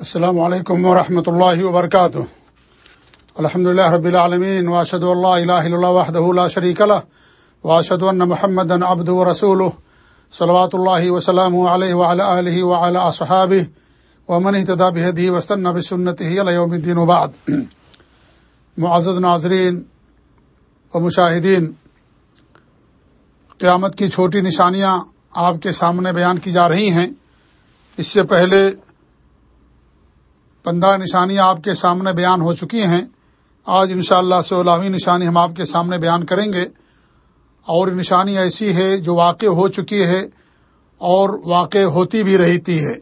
السلام علیکم ورحمۃ اللہ وبرکاتہ۔ الحمد اللہ رب العالمین واشد اللہ الہ اللہ وحدہ لا شریک له واشهد ان محمدا عبده ورسوله صلوات الله وسلام علیہ وعلى اله وعلى اصحابه ومن اهتدى بهديه واستنى بسنته الى يوم الدين وبعد۔ معزز ناظرین و مشاہدین، قیامت کی چھوٹی نشانیاں آپ کے سامنے بیان کی جا رہی ہیں۔ اس سے پہلے پندرہ نشانیاں آپ کے سامنے بیان ہو چکی ہیں۔ آج انشاءاللہ شاء اللہ سولہویں نشانی ہم آپ کے سامنے بیان کریں گے۔ اور نشانی ایسی ہے جو واقع ہو چکی ہے اور واقع ہوتی بھی رہتی ہے۔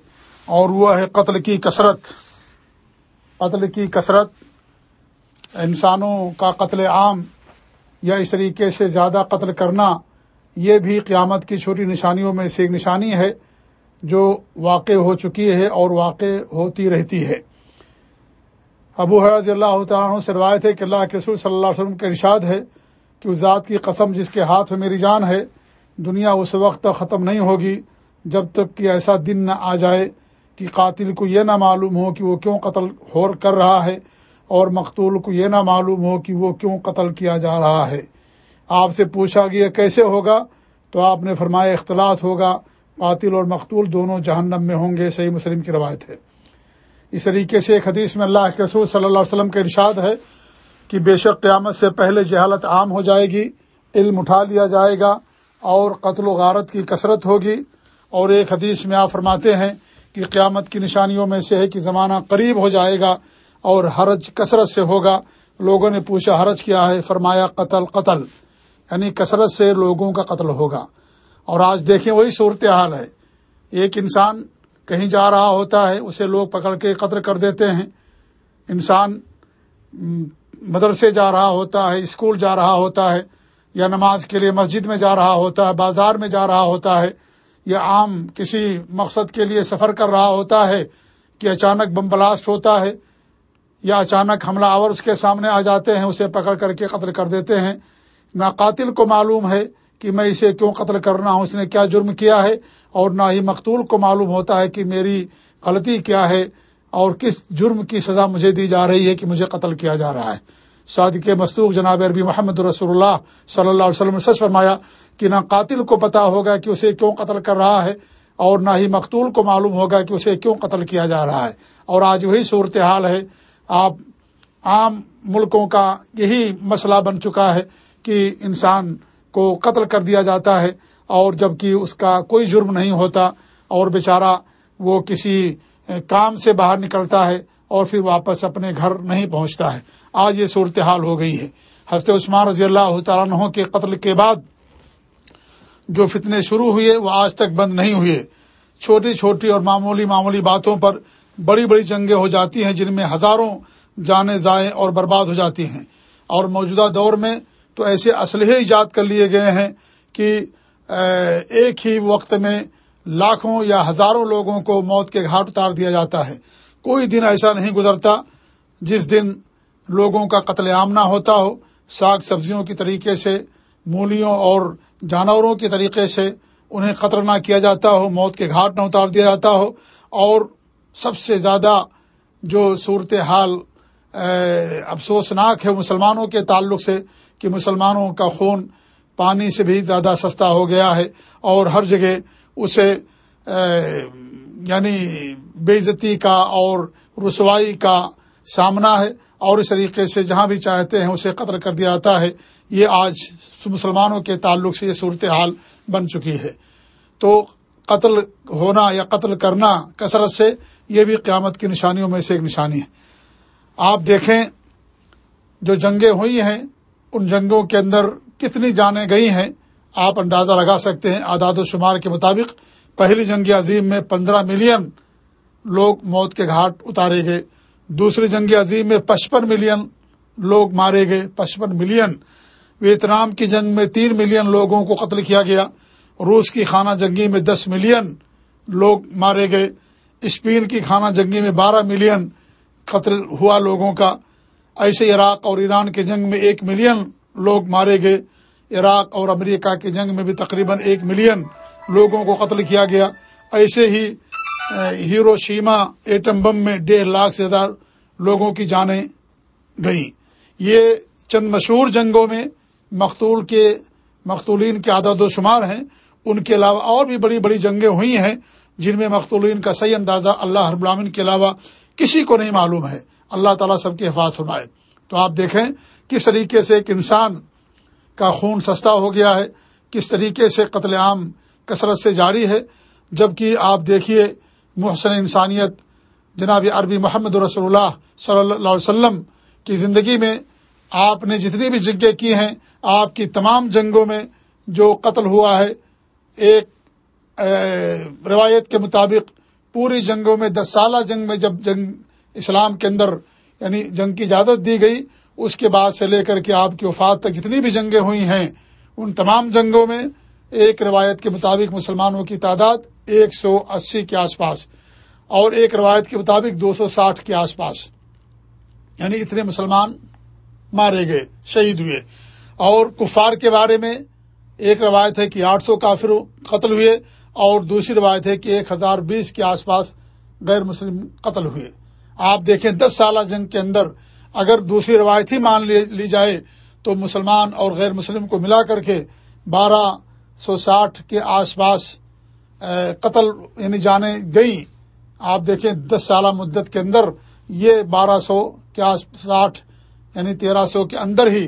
اور وہ ہے قتل کی کثرت۔ قتل کی کثرت انسانوں کا قتل عام یا اس طریقے سے زیادہ قتل کرنا، یہ بھی قیامت کی چھوٹی نشانیوں میں سے ایک نشانی ہے جو واقع ہو چکی ہے اور واقع ہوتی رہتی ہے۔ ابو حرض اللہ تعالیٰ عنہ سے روایت ہے کہ اللہ کے رسول صلی اللہ علیہ وسلم کا ارشاد ہے کہ اس ذات کی قسم جس کے ہاتھ میں میری جان ہے، دنیا اس وقت تک ختم نہیں ہوگی جب تک کہ ایسا دن نہ آ جائے کہ قاتل کو یہ نہ معلوم ہو کہ وہ کیوں قتل ہو کر رہا ہے اور مقتول کو یہ نہ معلوم ہو کہ وہ کیوں قتل کیا جا رہا ہے۔ آپ سے پوچھا گیا، کیسے ہوگا؟ تو آپ نے فرمایا، اختلاط ہوگا، قاتل اور مقتول دونوں جہنم میں ہوں گے، صحیح مسلم کی روایت ہے۔ اس طریقے سے ایک حدیث میں اللہ کے رسول صلی اللہ علیہ وسلم کا ارشاد ہے کہ بے شک قیامت سے پہلے جہالت عام ہو جائے گی، علم اٹھا لیا جائے گا اور قتل و غارت کی کثرت ہوگی۔ اور ایک حدیث میں آپ فرماتے ہیں کہ قیامت کی نشانیوں میں سے ہے کہ زمانہ قریب ہو جائے گا اور حرج کثرت سے ہوگا۔ لوگوں نے پوچھا، حرج کیا ہے؟ فرمایا، قتل قتل۔ یعنی کثرت سے لوگوں کا قتل ہوگا۔ اور آج دیکھیں وہی صورتحال ہے۔ ایک انسان کہیں جا رہا ہوتا ہے، اسے لوگ پکڑ کے قتل کر دیتے ہیں۔ انسان مدرسے جا رہا ہوتا ہے، اسکول جا رہا ہوتا ہے، یا نماز کے لیے مسجد میں جا رہا ہوتا ہے، بازار میں جا رہا ہوتا ہے، یا عام کسی مقصد کے لیے سفر کر رہا ہوتا ہے کہ اچانک بم بلاسٹ ہوتا ہے، یا اچانک حملہ آور اس کے سامنے آ جاتے ہیں، اسے پکڑ کر کے قتل کر دیتے ہیں۔ نہ قاتل کو معلوم ہے کہ میں اسے کیوں قتل کرنا ہوں؟ اس نے کیا جرم کیا ہے؟ اور نہ ہی مقتول کو معلوم ہوتا ہے کہ میری غلطی کیا ہے اور کس جرم کی سزا مجھے دی جا رہی ہے کہ مجھے قتل کیا جا رہا ہے۔ شادی کے مستوق جناب عربی محمد رسول اللہ صلی اللہ علیہ وسلم نے سچ فرمایا کہ نہ قاتل کو پتا ہوگا کہ اسے کیوں قتل کر رہا ہے اور نہ ہی مقتول کو معلوم ہوگا کہ اسے کیوں قتل کیا جا رہا ہے۔ اور آج وہی صورتحال ہے۔ آپ عام ملکوں کا یہی مسئلہ بن چکا ہے کہ انسان کو قتل کر دیا جاتا ہے اور جبکہ اس کا کوئی جرم نہیں ہوتا اور بیچارہ وہ کسی کام سے باہر نکلتا ہے اور پھر واپس اپنے گھر نہیں پہنچتا ہے۔ آج یہ صورتحال ہو گئی ہے۔ حضرت عثمان رضی اللہ تعالیٰ عنہ کے قتل کے بعد جو فتنے شروع ہوئے وہ آج تک بند نہیں ہوئے۔ چھوٹی چھوٹی اور معمولی معمولی باتوں پر بڑی بڑی جنگیں ہو جاتی ہیں جن میں ہزاروں جانے ضائع اور برباد ہو جاتی ہیں۔ اور موجودہ دور میں تو ایسے اسلحے ایجاد کر لیے گئے ہیں کہ ایک ہی وقت میں لاکھوں یا ہزاروں لوگوں کو موت کے گھاٹ اتار دیا جاتا ہے۔ کوئی دن ایسا نہیں گزرتا جس دن لوگوں کا قتل عام نہ ہوتا ہو۔ ساگ سبزیوں کی طریقے سے، مولیوں اور جانوروں کے طریقے سے انہیں قتل نہ کیا جاتا ہو، موت کے گھاٹ نہ اتار دیا جاتا ہو۔ اور سب سے زیادہ جو صورت حال افسوسناک ہے مسلمانوں کے تعلق سے کہ مسلمانوں کا خون پانی سے بھی زیادہ سستا ہو گیا ہے اور ہر جگہ اسے یعنی بے عزتی کا اور رسوائی کا سامنا ہے اور اس طریقے سے جہاں بھی چاہتے ہیں اسے قتل کر دیا جاتا ہے۔ یہ آج مسلمانوں کے تعلق سے یہ صورتحال بن چکی ہے۔ تو قتل ہونا یا قتل کرنا کثرت سے یہ بھی قیامت کی نشانیوں میں سے ایک نشانی ہے۔ آپ دیکھیں جو جنگیں ہوئی ہیں، ان جنگوں کے اندر کتنی جانیں گئی ہیں، آپ اندازہ لگا سکتے ہیں اعداد و شمار کے مطابق۔ پہلی جنگ عظیم میں پندرہ ملین لوگ موت کے گھاٹ اتارے گئے۔ دوسری جنگ عظیم میں پچپن ملین لوگ مارے گئے۔ پچپن ملین۔ ویتنام کی جنگ میں تین ملین لوگوں کو قتل کیا گیا۔ روس کی خانہ جنگی میں دس ملین لوگ مارے گئے۔ اسپین کی خانہ جنگی میں بارہ ملین قتل ہوا لوگوں کا۔ ایسے عراق اور ایران کی جنگ میں ایک ملین لوگ مارے گئے۔ عراق اور امریکہ کی جنگ میں بھی تقریباً ایک ملین لوگوں کو قتل کیا گیا۔ ایسے ہی ہیرو شیما ایٹم بم میں ڈیڑھ لاکھ سے زیادہ لوگوں کی جانیں گئیں۔ یہ چند مشہور جنگوں میں مختول کے مختولین کے عدد و شمار ہیں۔ ان کے علاوہ اور بھی بڑی بڑی جنگیں ہوئی ہیں جن میں مختولین کا صحیح اندازہ اللہ ہر العالمین کے علاوہ کسی کو نہیں معلوم ہے۔ اللہ تعالیٰ سب کی حفاظت فرمائے۔ تو آپ دیکھیں کس طریقے سے ایک انسان کا خون سستا ہو گیا ہے، کس طریقے سے قتل عام کثرت سے جاری ہے۔ جبکہ آپ دیکھیے محسن انسانیت، جناب عربی محمد رسول اللہ صلی اللہ علیہ وسلم کی زندگی میں آپ نے جتنی بھی جنگیں کی ہیں، آپ کی تمام جنگوں میں جو قتل ہوا ہے، ایک روایت کے مطابق پوری جنگوں میں، دس سالہ جنگ میں جب جنگ اسلام کے اندر یعنی جنگ کی اجازت دی گئی، اس کے بعد سے لے کر کے آپ کی وفات تک جتنی بھی جنگیں ہوئی ہیں، ان تمام جنگوں میں ایک روایت کے مطابق مسلمانوں کی تعداد ایک سو اسی کے آس پاس اور ایک روایت کے مطابق دو سو ساٹھ کے آس پاس یعنی اتنے مسلمان مارے گئے، شہید ہوئے۔ اور کفار کے بارے میں ایک روایت ہے کہ آٹھ سو کافر قتل ہوئے۔ اور دوسری روایت ہے کہ ایک ہزار بیس کے آس پاس غیر مسلم قتل ہوئے۔ آپ دیکھیں دس سالہ جنگ کے اندر اگر دوسری روایت ہی مان لی جائے تو مسلمان اور غیر مسلم کو ملا کر کے بارہ سو ساٹھ کے آس پاس قتل یعنی جانے گئی آپ دیکھیں دس سالہ مدت کے اندر یہ بارہ سو کے آس ساٹھ یعنی تیرہ سو کے اندر ہی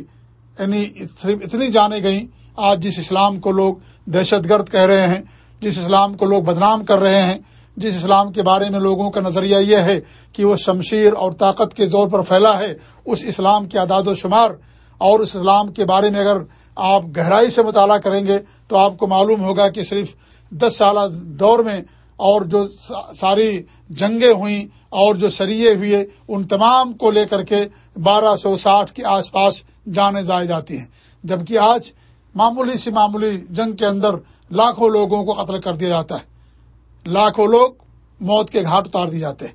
یعنی اتنی جانے گئیں۔ آج جس اسلام کو لوگ دہشت گرد کہہ رہے ہیں جس اسلام کو لوگ بدنام کر رہے ہیں، جس اسلام کے بارے میں لوگوں کا نظریہ یہ ہے کہ وہ شمشیر اور طاقت کے زور پر پھیلا ہے، اس اسلام کے اعداد و شمار۔ اور اس اسلام کے بارے میں اگر آپ گہرائی سے مطالعہ کریں گے تو آپ کو معلوم ہوگا کہ صرف دس سالہ دور میں اور جو ساری جنگیں ہوئیں اور جو سریے ہوئے، ان تمام کو لے کر کے بارہ سو ساٹھ کے آس پاس جانے جائے جاتی ہیں۔ جبکہ آج معمولی سی معمولی جنگ کے اندر لاکھوں لوگوں کو قتل کر دیا جاتا ہے۔ لاکھوں لوگ موت کے گھاٹ اتار دیے جاتے ہیں۔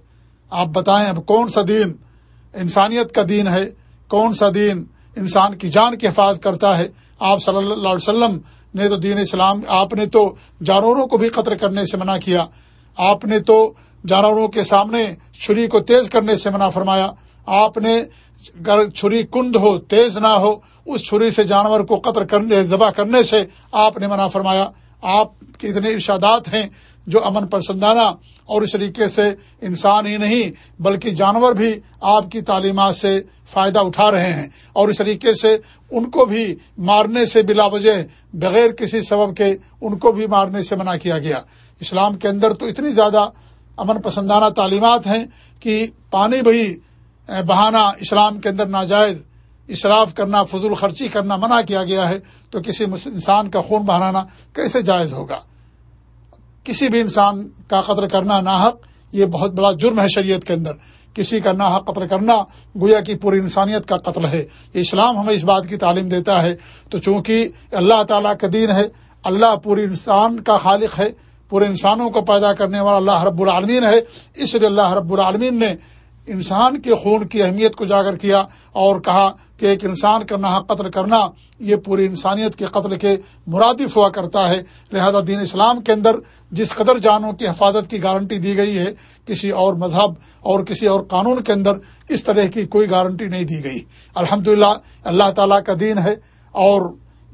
آپ بتائیں اب کون سا دین انسانیت کا دین ہے؟ کون سا دین انسان کی جان کی حفاظت کرتا ہے؟ آپ صلی اللہ علیہ وسلم نے تو دین اسلام، آپ نے تو جانوروں کو بھی قتل کرنے سے منع کیا۔ آپ نے تو جانوروں کے سامنے چھری کو تیز کرنے سے منع فرمایا۔ آپ نے اگر چھری کند ہو، تیز نہ ہو، اس چھری سے جانور کو قتل کرنے، ذبح کرنے سے آپ نے منع فرمایا۔ آپ کے اتنے ارشادات ہیں جو امن پسندانہ اور اس طریقے سے انسان ہی نہیں، بلکہ جانور بھی آپ کی تعلیمات سے فائدہ اٹھا رہے ہیں۔ اور اس طریقے سے ان کو بھی مارنے سے بلا وجہ، بغیر کسی سبب کے ان کو بھی مارنے سے منع کیا گیا۔ اسلام کے اندر تو اتنی زیادہ امن پسندانہ تعلیمات ہیں کہ پانی بھی بہانہ اسلام کے اندر ناجائز اشراف کرنا، فضول خرچی کرنا منع کیا گیا ہے تو کسی انسان کا خون بہانا کیسے جائز ہوگا؟ کسی بھی انسان کا قتل کرنا ناحق، یہ بہت بڑا جرم ہے شریعت کے اندر۔ کسی کا ناحق قتل کرنا گویا کی پوری انسانیت کا قتل ہے۔ اسلام ہمیں اس بات کی تعلیم دیتا ہے۔ تو چونکہ اللہ تعالیٰ کا دین ہے، اللہ پوری انسان کا خالق ہے، پورے انسانوں کو پیدا کرنے والا اللہ رب العالمین ہے، اس لیے اللہ رب العالمین نے انسان کے خون کی اہمیت کو اجاگر کیا اور کہا کہ ایک انسان کا نہ قتل کرنا، یہ پوری انسانیت کے قتل کے مرادف ہوا کرتا ہے۔ لہذا دین اسلام کے اندر جس قدر جانوں کی حفاظت کی گارنٹی دی گئی ہے، کسی اور مذہب اور کسی اور قانون کے اندر اس طرح کی کوئی گارنٹی نہیں دی گئی۔ الحمد اللہ تعالیٰ کا دین ہے اور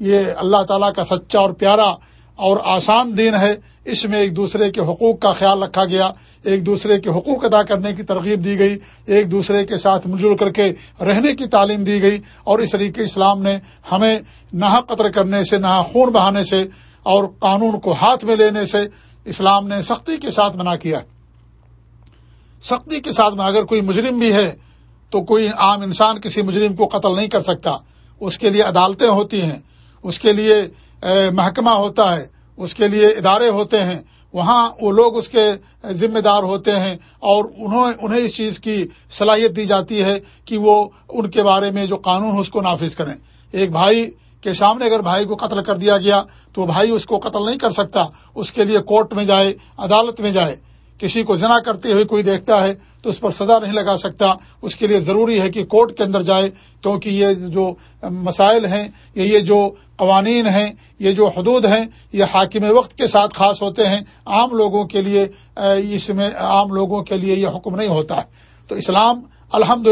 یہ اللہ تعالیٰ کا سچا اور پیارا اور آسان دین ہے، اس میں ایک دوسرے کے حقوق کا خیال رکھا گیا، ایک دوسرے کے حقوق ادا کرنے کی ترغیب دی گئی، ایک دوسرے کے ساتھ مل جل کر کے رہنے کی تعلیم دی گئی، اور اس طریقے اسلام نے ہمیں نہ قطر کرنے سے، نہ خون بہانے سے اور قانون کو ہاتھ میں لینے سے اسلام نے سختی کے ساتھ منع کیا سختی کے ساتھ میں اگر کوئی مجرم بھی ہے تو کوئی عام انسان کسی مجرم کو قتل نہیں کر سکتا۔ اس کے لیے عدالتیں ہوتی ہیں، اس کے لیے محکمہ ہوتا ہے، اس کے لیے ادارے ہوتے ہیں۔ وہاں وہ لوگ اس کے ذمہ دار ہوتے ہیں اور انہوں انہیں اس چیز کی صلاحیت دی جاتی ہے کہ وہ ان کے بارے میں جو قانون ہے، اس کو نافذ کریں۔ ایک بھائی کے سامنے اگر بھائی کو قتل کر دیا گیا تو بھائی اس کو قتل نہیں کر سکتا، اس کے لیے کورٹ میں جائے، عدالت میں جائے۔ کسی کو ذنا کرتے ہوئے کوئی دیکھتا ہے تو اس پر سزا نہیں لگا سکتا۔ اس کے لیے ضروری ہے کہ کورٹ کے اندر جائے، کیونکہ یہ جو مسائل ہیں یا یہ جو قوانین ہیں، یہ جو حدود ہیں، یہ حاکم وقت کے ساتھ خاص ہوتے ہیں۔ عام لوگوں کے لیے اس میں عام لوگوں کے لیے یہ حکم نہیں ہوتا۔ ہے تو اسلام الحمد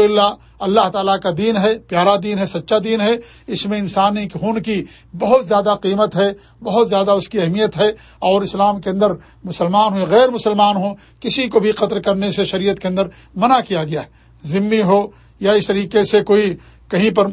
اللہ تعالیٰ کا دین ہے، پیارا دین ہے، سچا دین ہے۔ اس میں انسانی خون کی بہت زیادہ قیمت ہے، بہت زیادہ اس کی اہمیت ہے۔ اور اسلام کے اندر مسلمان ہوں غیر مسلمان ہوں، کسی کو بھی قطر کرنے سے شریعت کے اندر منع کیا گیا ہے۔ ذمہ ہو یا اس طریقے سے کوئی کہیں پر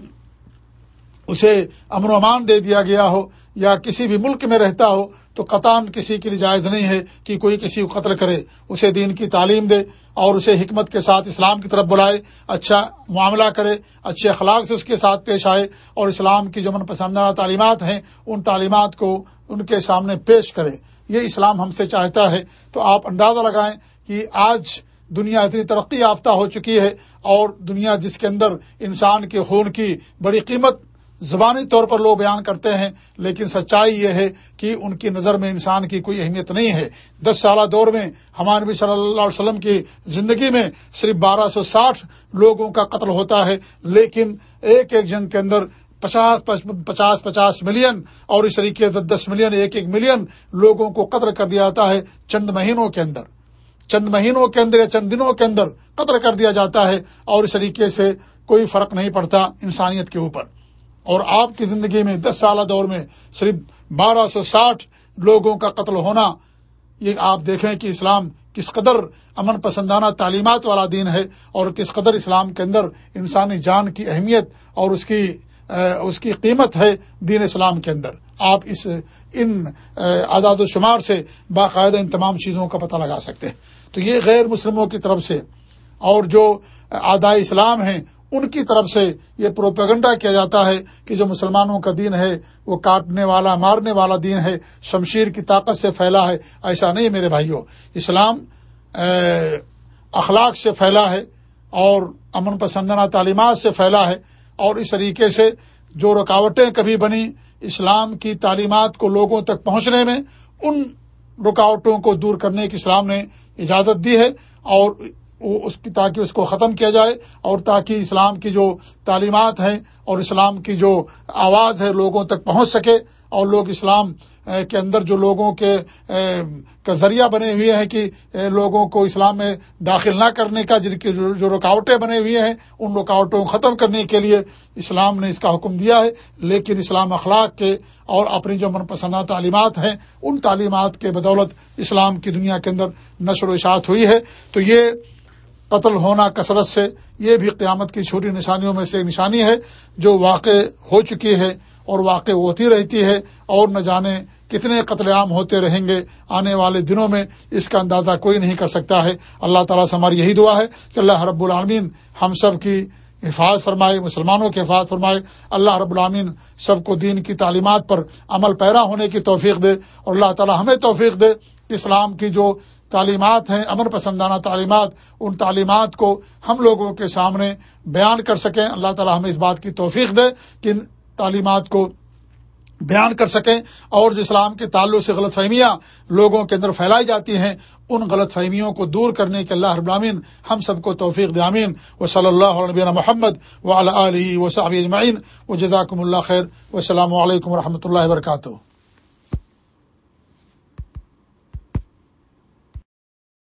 اسے امن و امان دے دیا گیا ہو یا کسی بھی ملک میں رہتا ہو، تو قطان کسی کے لیے جائز نہیں ہے کہ کوئی کسی کو قتل کرے۔ اسے دین کی تعلیم دے۔ اور اسے حکمت کے ساتھ اسلام کی طرف بلائے اچھا معاملہ کرے، اچھے اخلاق سے اس کے ساتھ پیش آئے اور اسلام کی جو من پسندانہ تعلیمات ہیں، ان تعلیمات کو ان کے سامنے پیش کرے۔ یہ اسلام ہم سے چاہتا ہے۔ تو آپ اندازہ لگائیں کہ آج دنیا اتنی ترقی یافتہ ہو چکی ہے اور دنیا جس کے اندر انسان کے خون کی بڑی قیمت زبانی طور پر لوگ بیان کرتے ہیں، لیکن سچائی یہ ہے کہ ان کی نظر میں انسان کی کوئی اہمیت نہیں ہے۔ دس سالہ دور میں ہمارے نبی صلی اللہ علیہ وسلم کی زندگی میں صرف بارہ سو ساٹھ لوگوں کا قتل ہوتا ہے، لیکن ایک ایک جنگ کے اندر پچاس پچاس پچاس ملین اور اس طریقے دس دس ملین، ایک ایک ملین لوگوں کو قتل کر دیا جاتا ہے چند مہینوں کے اندر۔ چند مہینوں کے اندر یا چند دنوں کے اندر قتل کر دیا جاتا ہے اور اس طریقے سے کوئی فرق نہیں پڑتا انسانیت کے اوپر۔ اور آپ کی زندگی میں دس سالہ دور میں صرف بارہ سو ساٹھ لوگوں کا قتل ہونا، یہ آپ دیکھیں کہ اسلام کس قدر امن پسندانہ تعلیمات والا دین ہے اور کس قدر اسلام کے اندر انسانی جان کی اہمیت اور اس کی اس کی قیمت ہے دین اسلام کے اندر۔ آپ اس، ان اعداد و شمار سے باقاعدہ ان تمام چیزوں کا پتہ لگا سکتے ہیں۔ تو یہ غیر مسلموں کی طرف سے اور جو آدھائی اسلام ہیں ان کی طرف سے یہ پروپیگنڈا کیا جاتا ہے کہ جو مسلمانوں کا دین ہے، وہ کاٹنے والا، مارنے والا دین ہے، شمشیر کی طاقت سے پھیلا ہے۔ ایسا نہیں میرے بھائیوں، اسلام اخلاق سے پھیلا ہے اور امن پسندانہ تعلیمات سے پھیلا ہے۔ اور اس طریقے سے جو رکاوٹیں کبھی بنی اسلام کی تعلیمات کو لوگوں تک پہنچنے میں، ان رکاوٹوں کو دور کرنے کی اسلام نے اجازت دی ہے۔ اور اس کی تاکہ اس کو ختم کیا جائے اور تاکہ اسلام کی جو تعلیمات ہیں اور اسلام کی جو آواز ہے لوگوں تک پہنچ سکے اور لوگ اسلام کے اندر جو لوگوں کے کا ذریعہ بنے ہوئے ہیں کہ لوگوں کو اسلام میں داخل نہ کرنے کا، جن کی جو رکاوٹیں بنے ہوئے ہیں، ان رکاوٹوں کو ختم کرنے کے لیے اسلام نے اس کا حکم دیا ہے۔ لیکن اسلام اخلاق کے اور اپنی جو من پسندہ تعلیمات ہیں، ان تعلیمات کے بدولت اسلام کی دنیا کے اندر نشر و اشاعت ہوئی ہے۔ تو یہ قتل ہونا کثرت سے، یہ بھی قیامت کی چھوٹی نشانیوں میں سے ایک نشانی ہے جو واقع ہو چکی ہے اور واقع ہوتی رہتی ہے اور نہ جانے کتنے قتل عام ہوتے رہیں گے۔ آنے والے دنوں میں اس کا اندازہ کوئی نہیں کر سکتا ہے۔ اللہ تعالیٰ سے ہماری یہی دعا ہے کہ اللہ رب العالمین ہم سب کی حفاظ فرمائے، مسلمانوں کے حفاظ فرمائے۔ اللہ رب العامین سب کو دین کی تعلیمات پر عمل پیرا ہونے کی توفیق دے اور اللہ تعالیٰ ہمیں توفیق دے۔ اسلام کی جو تعلیمات ہیں، امن پسندانہ تعلیمات، ان تعلیمات کو ہم لوگوں کے سامنے بیان کر سکیں۔ اللہ تعالیٰ ہمیں اس بات کی توفیق دے کہ ان تعلیمات کو بیان کر سکیں۔ اور جو اسلام کے تعلق سے غلط فہمیاں لوگوں کے اندر پھیلائی جاتی ہیں، ان غلط فہمیوں کو دور کرنے کے اللہ ابرامین ہم سب کو توفیق دامین و صلی اللہ علیہ محمد و علیہ و صحابی اجمعین۔ و جزاکم اللہ خیر۔ و السلام علیکم و رحمۃ اللہ وبرکاتہ۔